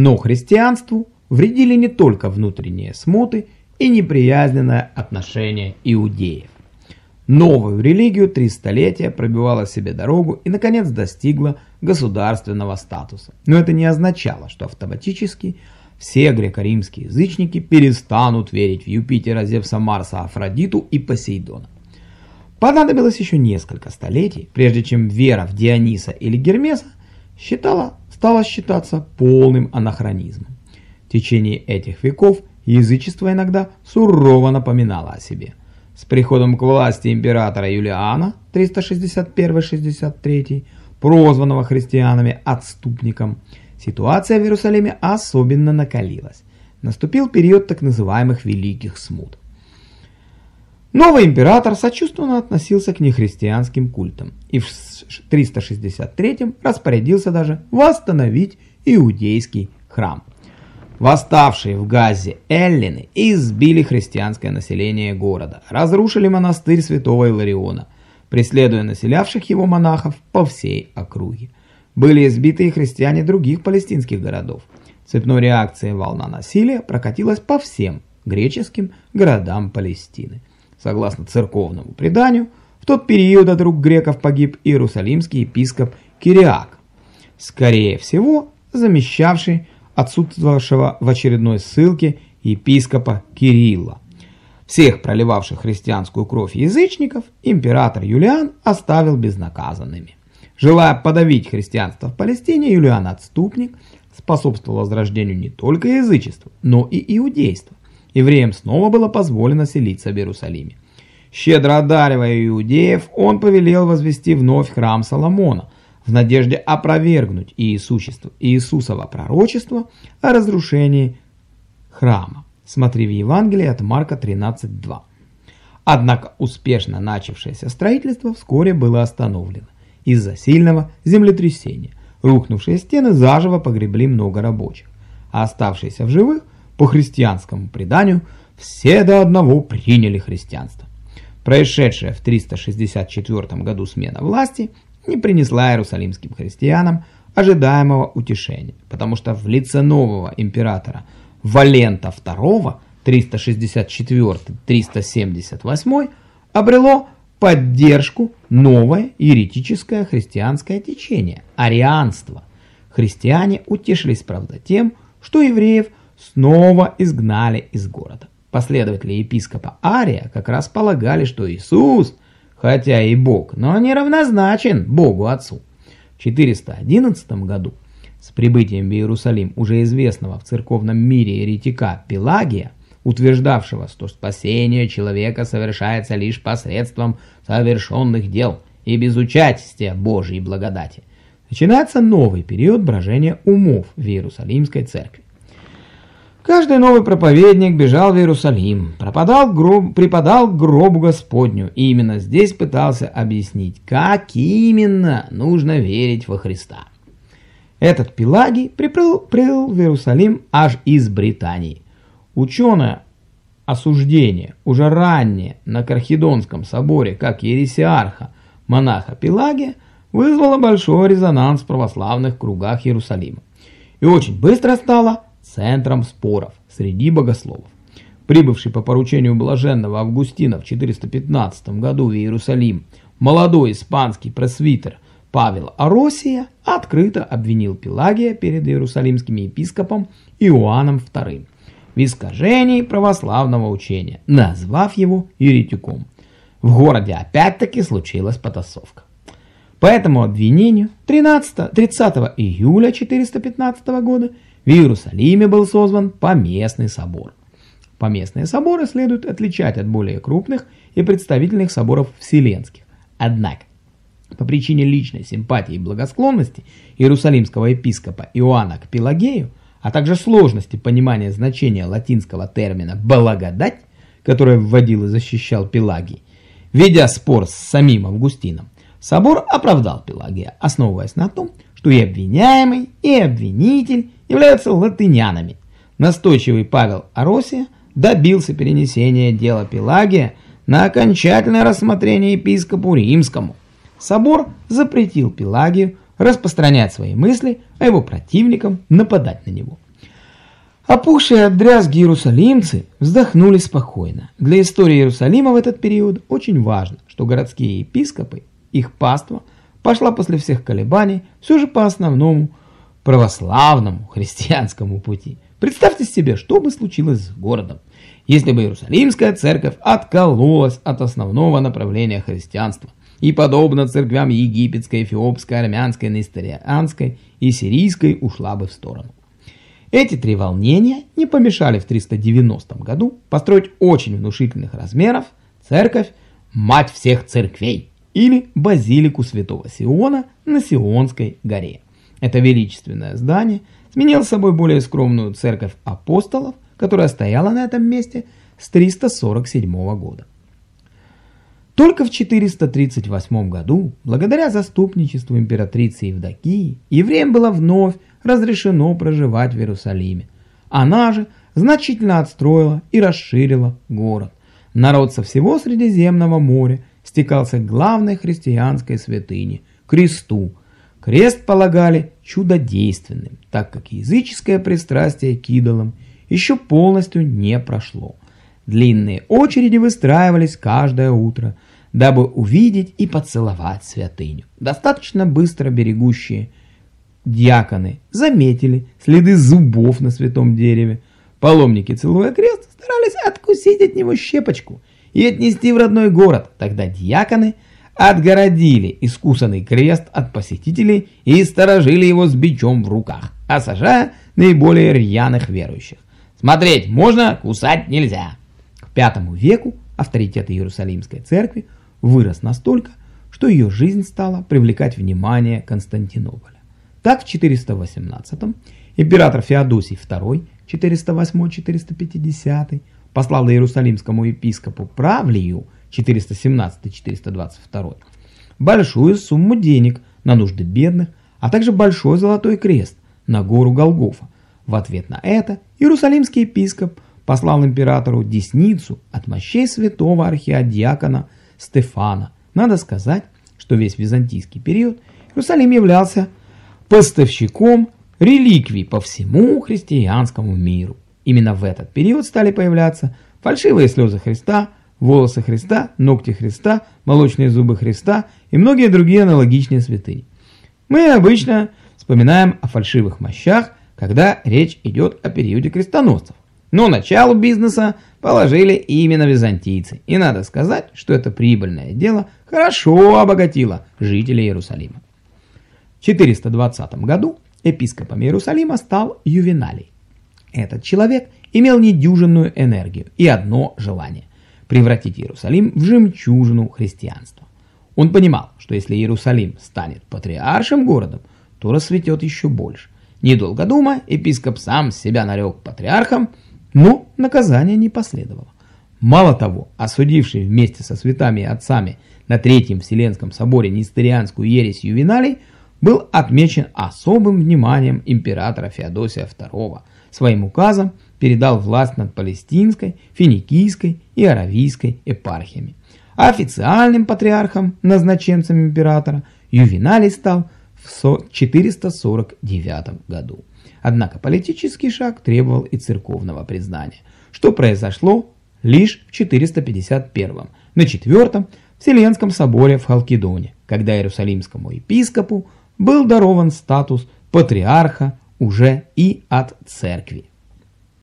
Но христианству вредили не только внутренние смуты и неприязненное отношение иудеев. Новую религию три столетия пробивала себе дорогу и, наконец, достигла государственного статуса. Но это не означало, что автоматически все греко-римские язычники перестанут верить в Юпитера, Зевса, Марса, Афродиту и Посейдона. Понадобилось еще несколько столетий, прежде чем вера в Диониса или Гермеса считала, стала считаться полным анахронизмом. В течение этих веков язычество иногда сурово напоминало о себе. С приходом к власти императора Юлиана 361-63, прозванного христианами отступником, ситуация в Иерусалиме особенно накалилась. Наступил период так называемых Великих Смут. Новый император сочувственно относился к нехристианским культам и в 363 распорядился даже восстановить иудейский храм. Восставшие в Газе эллины избили христианское население города, разрушили монастырь святого Илариона, преследуя населявших его монахов по всей округе. Были избиты и христиане других палестинских городов. Цепной реакцией волна насилия прокатилась по всем греческим городам Палестины. Согласно церковному преданию, в тот период от рук греков погиб иерусалимский епископ Кириак, скорее всего замещавший отсутствовавшего в очередной ссылке епископа Кирилла. Всех проливавших христианскую кровь язычников император Юлиан оставил безнаказанными. Желая подавить христианство в Палестине, Юлиан Отступник способствовал возрождению не только язычества, но и иудейства. Евреям снова было позволено селиться в Иерусалиме. Щедро одаривая иудеев, он повелел возвести вновь храм Соломона – в надежде опровергнуть Иисусство, Иисусово пророчество о разрушении храма. Смотри в Евангелии от Марка 13.2. Однако успешно начавшееся строительство вскоре было остановлено из-за сильного землетрясения. Рухнувшие стены заживо погребли много рабочих, а оставшиеся в живых, по христианскому преданию, все до одного приняли христианство. Происшедшая в 364 году смена власти не принесла иерусалимским христианам ожидаемого утешения, потому что в лице нового императора Валента II 364-378 обрело поддержку новое еретическое христианское течение – арианство. Христиане утешились, правда, тем, что евреев снова изгнали из города. Последователи епископа Ария как раз полагали, что Иисус – хотя и Бог, но не равнозначен Богу Отцу. В 411 году с прибытием в Иерусалим уже известного в церковном мире еретика Пелагия, утверждавшего, что спасение человека совершается лишь посредством совершенных дел и без участия Божьей благодати, начинается новый период брожения умов в Иерусалимской церкви. Каждый новый проповедник бежал в Иерусалим, пропадал гроб, преподал к гробу Господню, и именно здесь пытался объяснить, как именно нужно верить во Христа. Этот Пелагий приплыл, приплыл в Иерусалим аж из Британии. Ученое осуждение, уже ранее на Кархидонском соборе, как ересиарха монаха Пелагия, вызвало большой резонанс в православных кругах Иерусалима. И очень быстро стало центром споров среди богословов. Прибывший по поручению блаженного Августина в 415 году в Иерусалим молодой испанский пресвитер Павел Аросия открыто обвинил Пелагия перед иерусалимским епископом Иоанном II в искажении православного учения, назвав его еретиком. В городе опять-таки случилась потасовка. По этому обвинению 13, 30 июля 415 года в Иерусалиме был созван поместный собор. Поместные соборы следует отличать от более крупных и представительных соборов вселенских. Однако, по причине личной симпатии и благосклонности иерусалимского епископа Иоанна к Пелагею, а также сложности понимания значения латинского термина «благодать», который вводил и защищал Пелагий, ведя спор с самим Августином, собор оправдал Пелагия, основываясь на том, что и обвиняемый, и обвинитель являются латынянами. Настойчивый Павел Аросия добился перенесения дела Пелагия на окончательное рассмотрение епископу римскому. Собор запретил Пелагию распространять свои мысли, а его противникам нападать на него. Опухшие от дрязги иерусалимцы вздохнули спокойно. Для истории Иерусалима в этот период очень важно, что городские епископы, их паства, пошла после всех колебаний все же по основному православному христианскому пути. Представьте себе, что бы случилось с городом, если бы Иерусалимская церковь откололась от основного направления христианства и, подобно церквям египетской, эфиопской, армянской, нестерианской и сирийской, ушла бы в сторону. Эти три волнения не помешали в 390 году построить очень внушительных размеров церковь «Мать всех церквей» или базилику святого Сиона на Сионской горе. Это величественное здание сменило собой более скромную церковь апостолов, которая стояла на этом месте с 347 года. Только в 438 году, благодаря заступничеству императрицы Евдокии, евреям было вновь разрешено проживать в Иерусалиме. Она же значительно отстроила и расширила город. Народ со всего Средиземного моря стекался к главной христианской святыне – кресту. Крест полагали чудодейственным, так как языческое пристрастие к идолам еще полностью не прошло. Длинные очереди выстраивались каждое утро, дабы увидеть и поцеловать святыню. Достаточно быстро берегущие Дьяконы заметили следы зубов на святом дереве. Паломники, целуя крест, старались откусить от него щепочку и отнести в родной город. Тогда дьяконы отгородили искусанный крест от посетителей и сторожили его с бичом в руках, осажая наиболее рьяных верующих. Смотреть можно, кусать нельзя. К пятому веку авторитет Иерусалимской церкви вырос настолько, что ее жизнь стала привлекать внимание Константинополя. Так в 418 император Феодосий II 408-450 послал Иерусалимскому епископу Правлию 417-422 большую сумму денег на нужды бедных, а также большой золотой крест на гору Голгофа. В ответ на это Иерусалимский епископ послал императору десницу от мощей святого архиодиакона Стефана. Надо сказать, что весь византийский период Иерусалим являлся поставщиком реликвий по всему христианскому миру. Именно в этот период стали появляться фальшивые слезы Христа, волосы Христа, ногти Христа, молочные зубы Христа и многие другие аналогичные святыни. Мы обычно вспоминаем о фальшивых мощах, когда речь идет о периоде крестоносцев. Но начало бизнеса положили именно византийцы. И надо сказать, что это прибыльное дело хорошо обогатило жителей Иерусалима. 420 году епископом Иерусалима стал Ювеналий. Этот человек имел недюжинную энергию и одно желание – превратить Иерусалим в жемчужину христианства. Он понимал, что если Иерусалим станет патриаршим городом, то расцветет еще больше. Недолго думая, епископ сам себя нарек патриархом, но наказание не последовало. Мало того, осудивший вместе со святами отцами на Третьем Вселенском соборе Нестерианскую ересь Ювеналий – был отмечен особым вниманием императора Феодосия II. Своим указом передал власть над палестинской, финикийской и аравийской епархиями. официальным патриархом, назначенцем императора, Ювеналий стал в 449 году. Однако политический шаг требовал и церковного признания, что произошло лишь в 451 на четвертом Вселенском соборе в Халкидоне, когда Иерусалимскому епископу был дарован статус патриарха уже и от церкви.